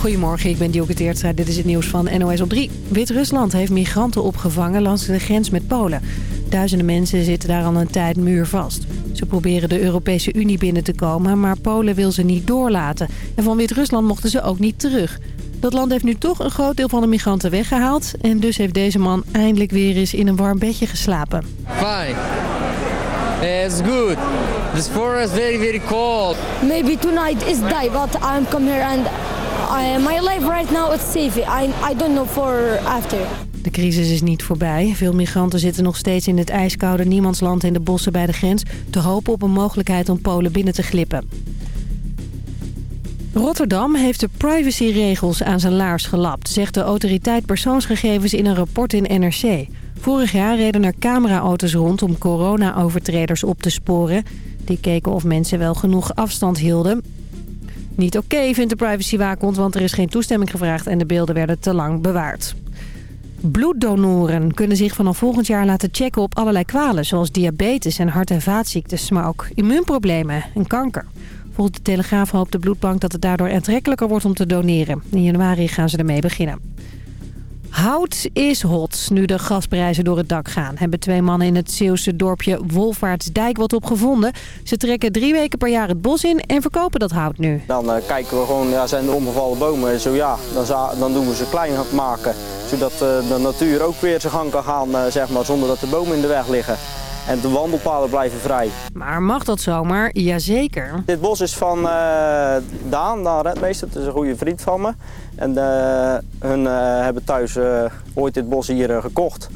Goedemorgen, ik ben Dioke Teertstra. Dit is het nieuws van NOS op 3. Wit-Rusland heeft migranten opgevangen langs de grens met Polen. Duizenden mensen zitten daar al een tijd muurvast. Ze proberen de Europese Unie binnen te komen, maar Polen wil ze niet doorlaten. En van Wit-Rusland mochten ze ook niet terug. Dat land heeft nu toch een groot deel van de migranten weggehaald. En dus heeft deze man eindelijk weer eens in een warm bedje geslapen. Fine. It's good. This forest very very cold. Maybe tonight is die, but I'm come here and My life right now is safe. I, I don't know for after. De crisis is niet voorbij. Veel migranten zitten nog steeds in het ijskoude niemandsland in de bossen bij de grens... te hopen op een mogelijkheid om Polen binnen te glippen. Rotterdam heeft de privacyregels aan zijn laars gelapt... zegt de autoriteit persoonsgegevens in een rapport in NRC. Vorig jaar reden er cameraauto's rond om corona-overtreders op te sporen. Die keken of mensen wel genoeg afstand hielden. Niet oké vindt de privacywaakhond, want er is geen toestemming gevraagd... en de beelden werden te lang bewaard. Bloeddonoren kunnen zich vanaf volgend jaar laten checken op allerlei kwalen... zoals diabetes en hart- en vaatziektes, maar ook immuunproblemen en kanker. Volgens de Telegraaf hoopt de bloedbank dat het daardoor aantrekkelijker wordt om te doneren. In januari gaan ze ermee beginnen. Hout is hot. Nu de gasprijzen door het dak gaan... hebben twee mannen in het Zeeuwse dorpje Wolvaartsdijk wat op gevonden. Ze trekken drie weken per jaar het bos in en verkopen dat hout nu. Dan uh, kijken we gewoon, ja, zijn er omgevallen bomen? Zo ja, dan, dan doen we ze klein maken. Zodat uh, de natuur ook weer zijn gang kan gaan, uh, zeg maar, zonder dat de bomen in de weg liggen. En de wandelpaden blijven vrij. Maar mag dat zomaar? Jazeker. Dit bos is van Daan, Daan Redmeester. Dat is een goede vriend van me. En uh, hun uh, hebben thuis ooit dit bos hier gekocht.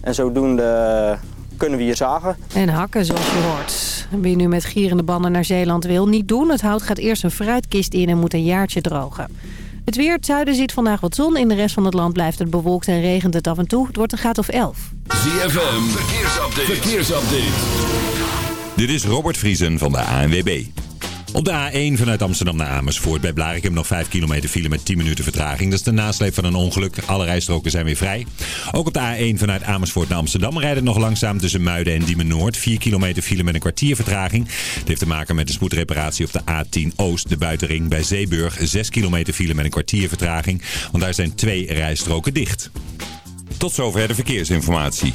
En zodoende kunnen we hier zagen. En hakken zoals je hoort. Wie nu met gierende banden naar Zeeland wil, niet doen. Het hout gaat eerst een fruitkist in en moet een jaartje drogen. Het weer, het zuiden ziet vandaag wat zon. In de rest van het land blijft het bewolkt en regent het af en toe. Het wordt een graad of 11. ZFM, verkeersupdate. verkeersupdate. Dit is Robert Vriesen van de ANWB. Op de A1 vanuit Amsterdam naar Amersfoort bij Blarikum nog 5 kilometer file met 10 minuten vertraging. Dat is de nasleep van een ongeluk. Alle rijstroken zijn weer vrij. Ook op de A1 vanuit Amersfoort naar Amsterdam rijden nog langzaam tussen Muiden en Diemen Noord. 4 kilometer file met een kwartier vertraging. Het heeft te maken met de spoedreparatie op de A10 Oost, de buitenring bij Zeeburg. 6 kilometer file met een kwartier vertraging, want daar zijn twee rijstroken dicht. Tot zover de verkeersinformatie.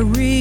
I realized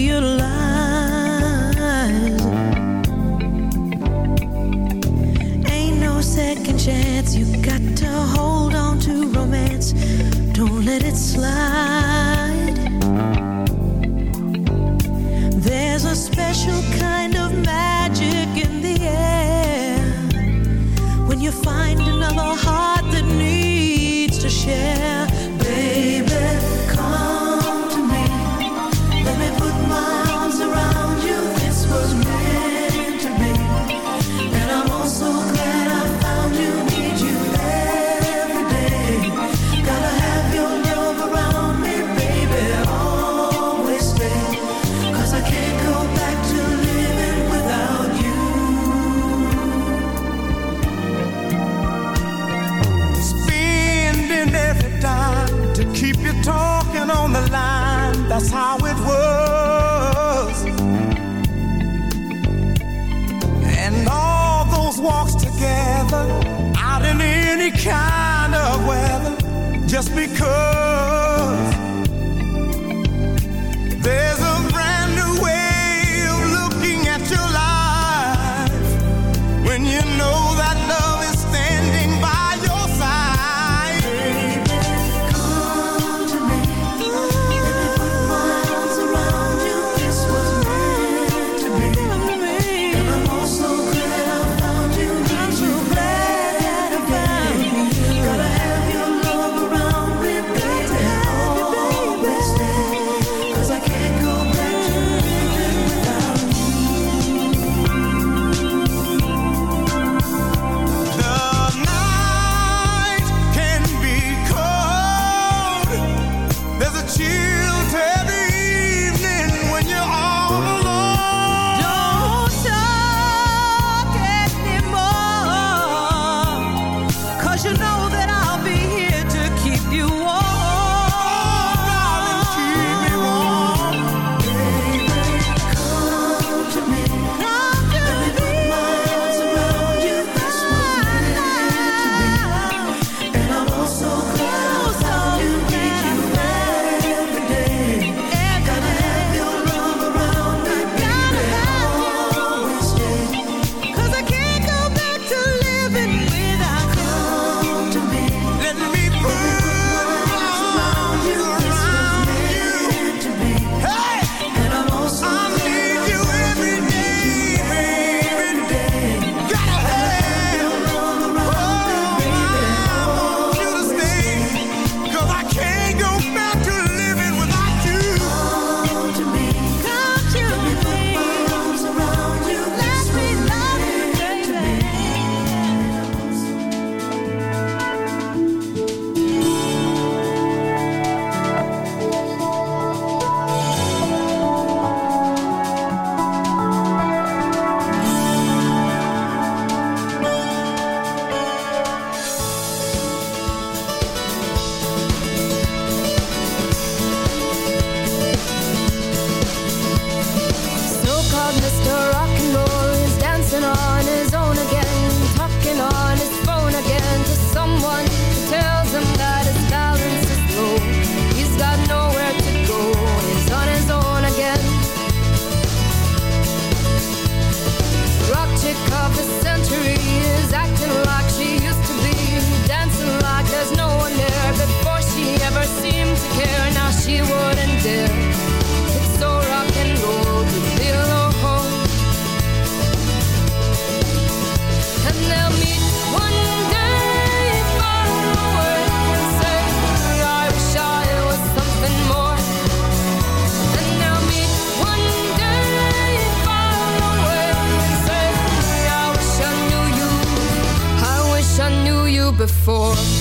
before.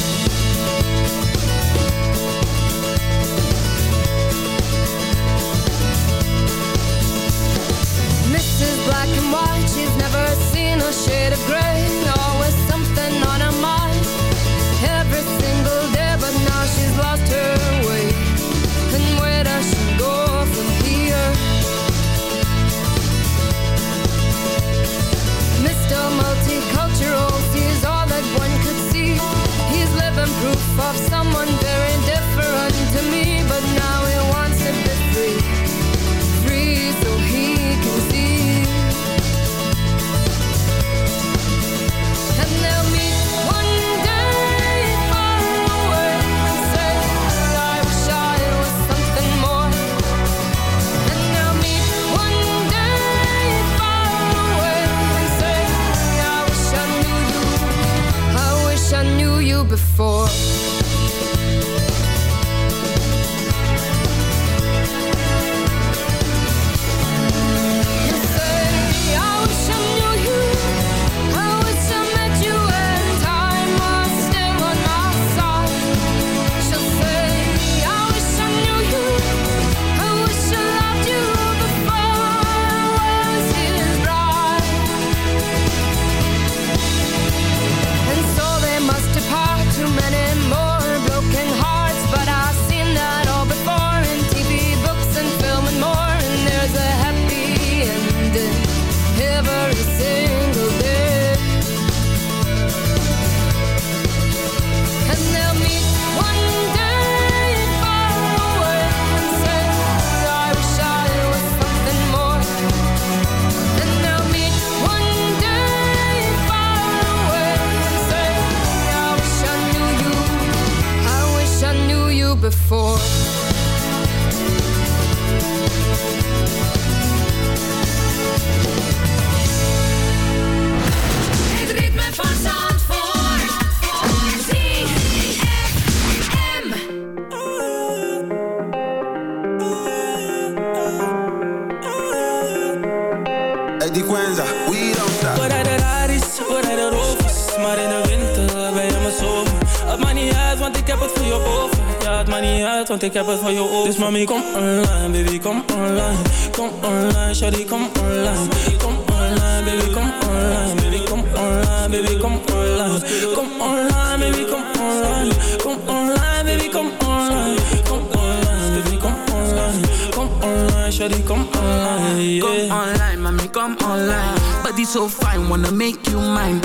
Ik heb het voor je over Dus mami, kom online, baby, kom online. Kom online, shawty, kom online. Kom online, baby, kom online. Baby, kom online, baby, kom online. Kom online, baby, kom online. Kom online, baby, kom online. Kom online, baby, kom online. Kom online, shawty, kom online. Come online, mommy, come online. Body so fine, wanna make you mine.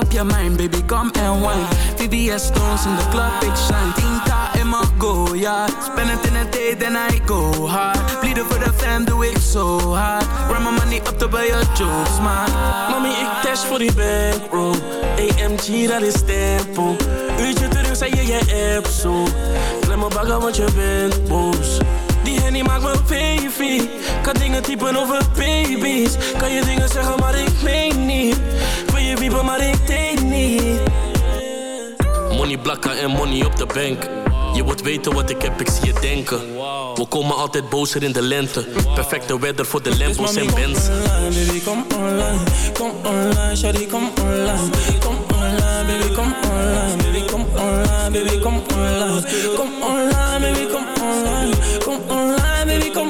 Up your mind, baby, come and wine. VVS stones in the club, big shine. Tinta in my go, yeah. Spend it in a day, then I go hard. Bleeden for the fam, doe ik zo hard. Run my money up to buy your jokes, man. Mami, ik dash voor die bankroll AMG, dat is tempo Uurtje terug, zei je je app zo Klem me bagger, want je bent boos Die hennie maakt me baby Kan dingen typen over baby's Kan je dingen zeggen, maar ik meen niet je wiepen, maar ik denk niet Money blakken en money op de bank. Je wilt weten wat ik heb, ik zie je denken. We komen altijd bozer in de lente. Perfecte weather voor de Lambos en Benz. baby, come online. Come online, shawty, come online. Come online, baby, come online. Baby, come online, baby, come online. Come online, baby, come online. Come online, baby, come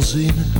wel zinnen.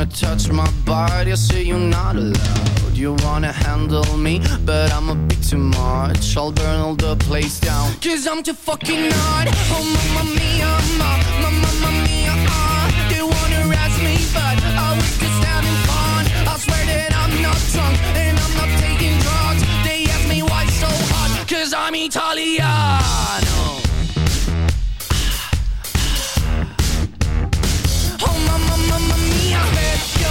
wanna touch my body, I say you're not allowed. You wanna handle me, but I'm a bit too much. I'll burn all the place down. Cause I'm too fucking hot. Oh, mamma mia, ma, ma, mamma mia, uh. They wanna arrest me, but I was just having fun. I swear that I'm not drunk, and I'm not taking drugs. They ask me why so hot, cause I'm Italiano.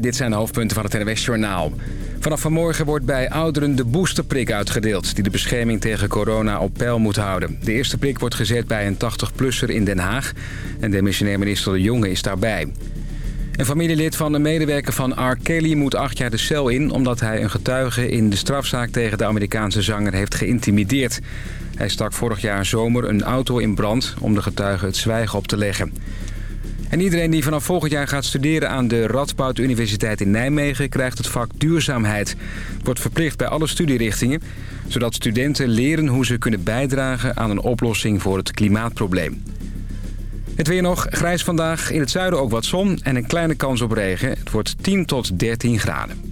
Dit zijn de hoofdpunten van het NWS Journaal. Vanaf vanmorgen wordt bij ouderen de boosterprik uitgedeeld... die de bescherming tegen corona op peil moet houden. De eerste prik wordt gezet bij een 80-plusser in Den Haag... en demissionair minister De Jonge is daarbij. Een familielid van een medewerker van R. Kelly moet acht jaar de cel in... omdat hij een getuige in de strafzaak tegen de Amerikaanse zanger heeft geïntimideerd. Hij stak vorig jaar zomer een auto in brand om de getuige het zwijgen op te leggen. En iedereen die vanaf volgend jaar gaat studeren aan de Radboud Universiteit in Nijmegen... krijgt het vak duurzaamheid. Het wordt verplicht bij alle studierichtingen... zodat studenten leren hoe ze kunnen bijdragen aan een oplossing voor het klimaatprobleem. Het weer nog, grijs vandaag, in het zuiden ook wat zon en een kleine kans op regen. Het wordt 10 tot 13 graden.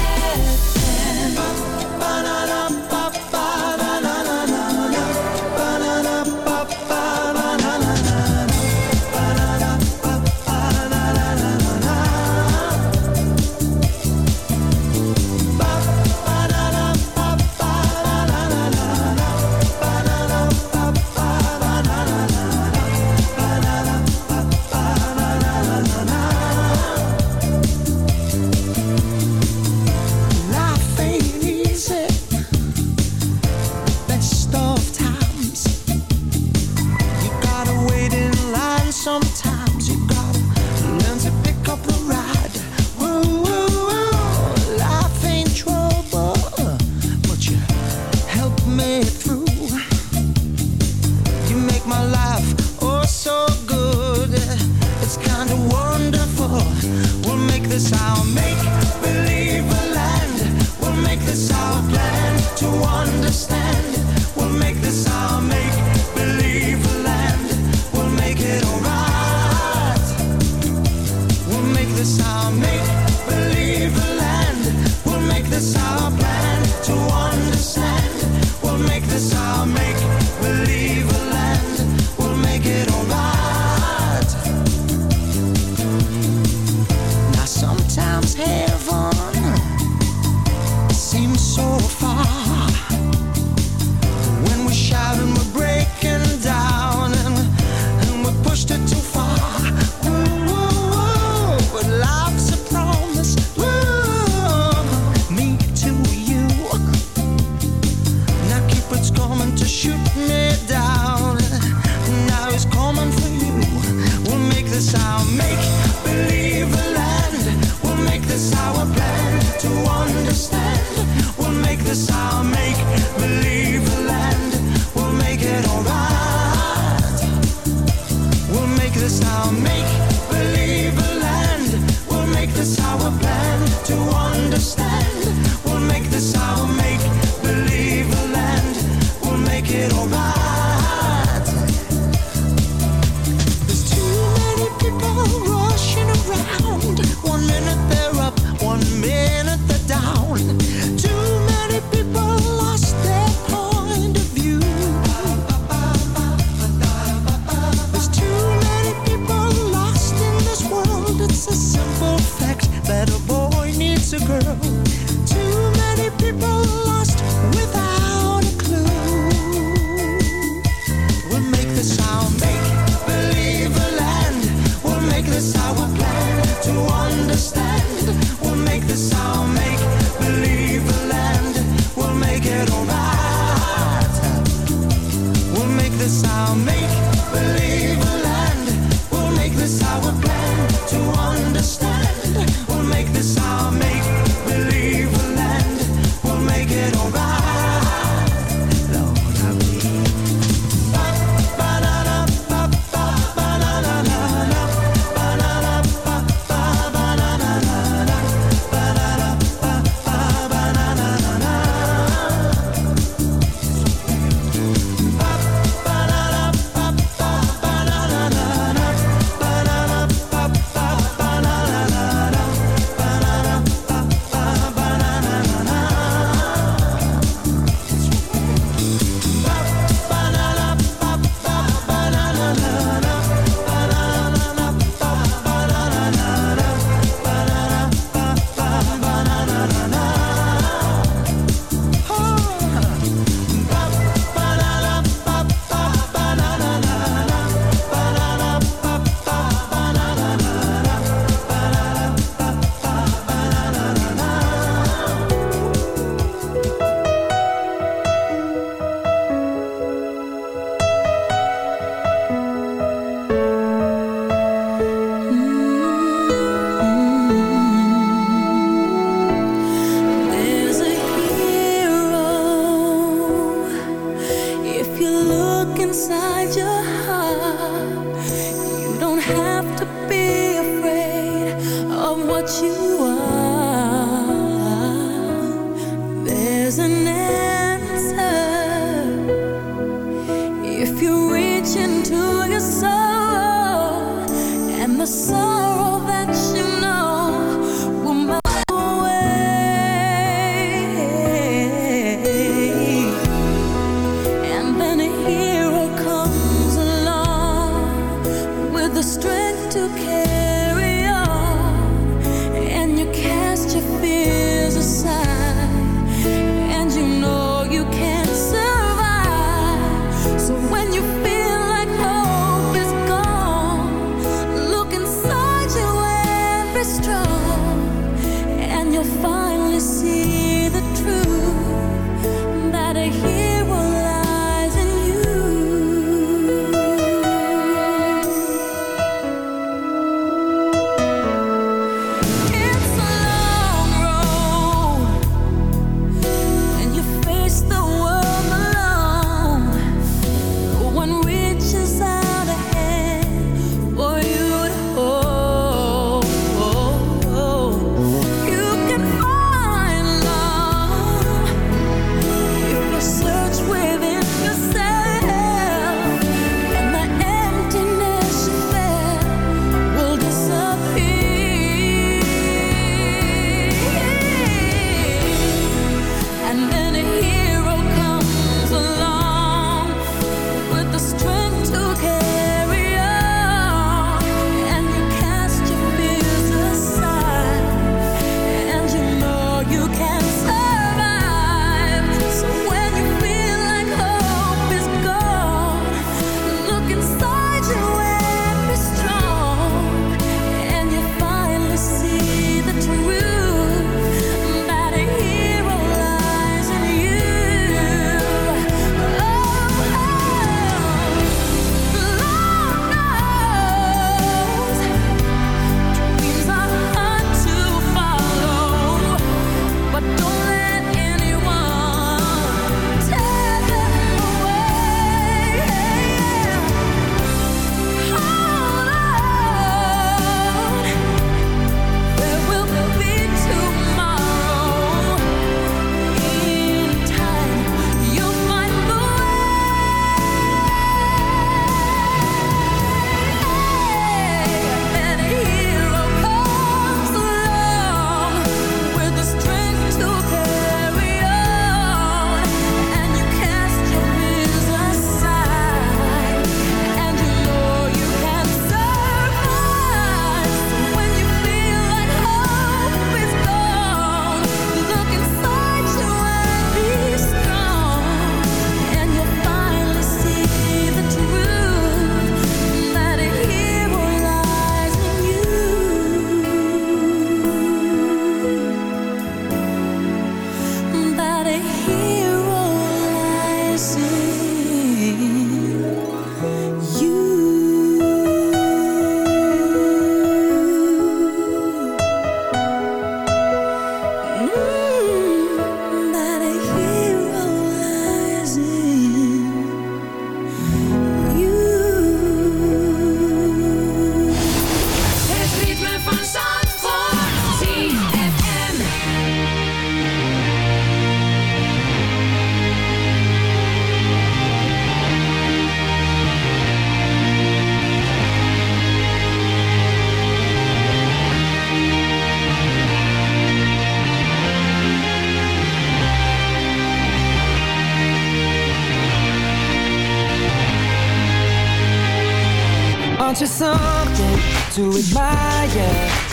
minute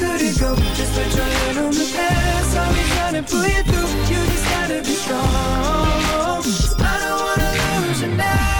we couldn't go? Just put your hand on the past. I'll be trying to pull you through. You just gotta be strong. I don't wanna lose you now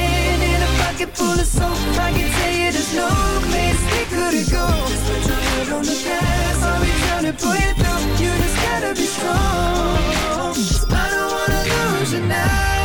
pocket full of soap. I can tell you there's no place we couldn't go Just put your head on the gas I'll be trying to pull you through You just gotta be strong. I don't wanna lose you now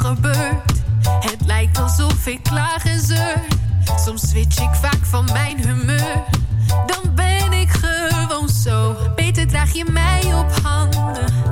Het lijkt alsof ik klaag en zeur. Soms switch ik vaak van mijn humeur. Dan ben ik gewoon zo. Beter draag je mij op handen.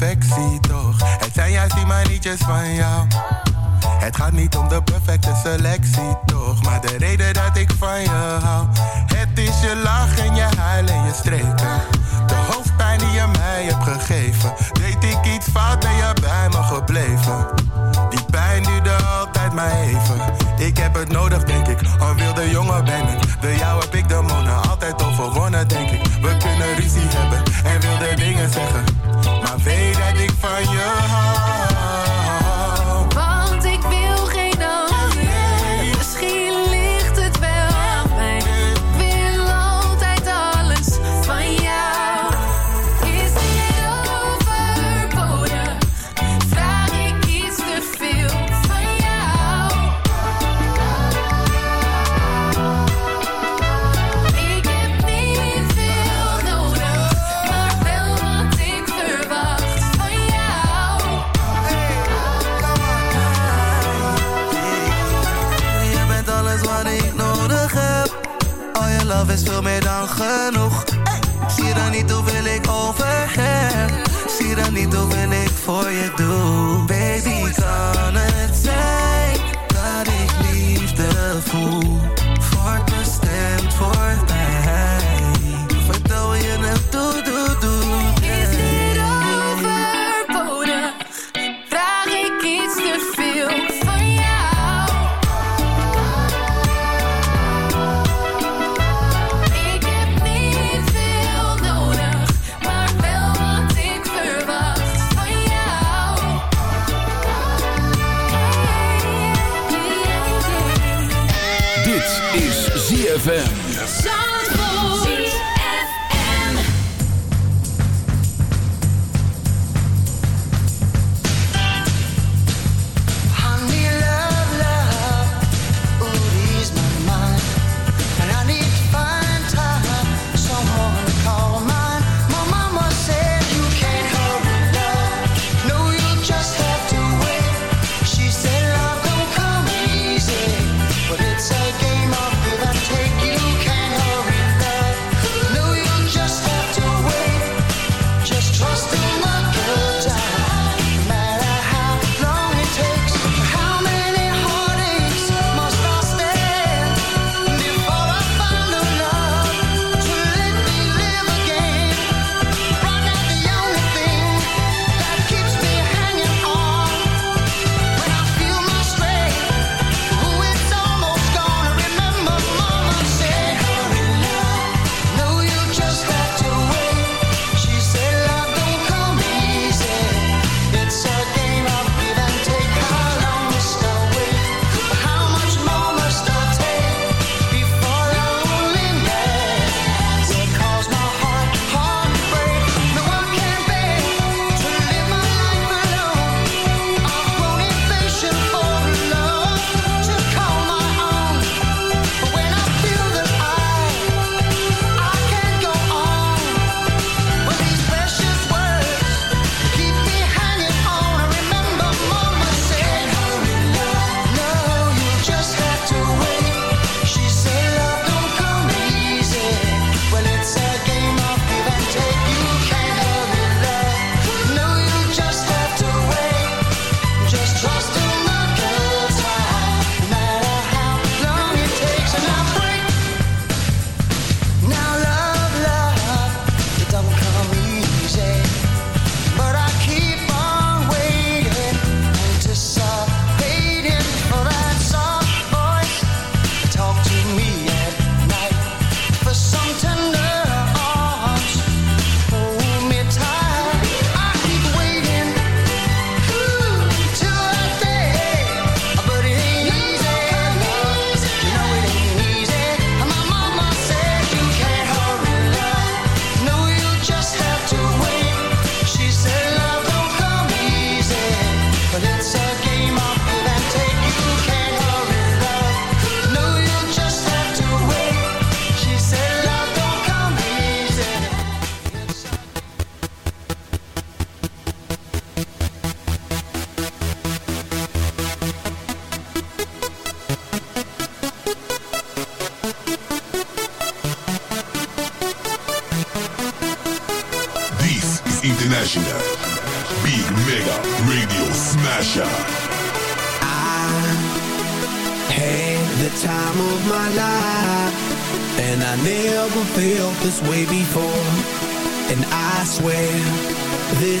Perfectie, toch? Het zijn juist die manietjes van jou. Het gaat niet om de perfecte selectie, toch? Maar de reden dat ik van je hou. Het is je lach en je huil en je streken. De hoofdpijn die je mij hebt gegeven. Deed ik iets fout, ben je bij me gebleven. Die pijn duurde altijd maar even. Ik heb het nodig, denk ik. Een wilde jongen ben ik. De jou heb ik de monen altijd overwonnen, denk ik. We kunnen ruzie hebben en wilde dingen zeggen. Weet dat ik van je hou.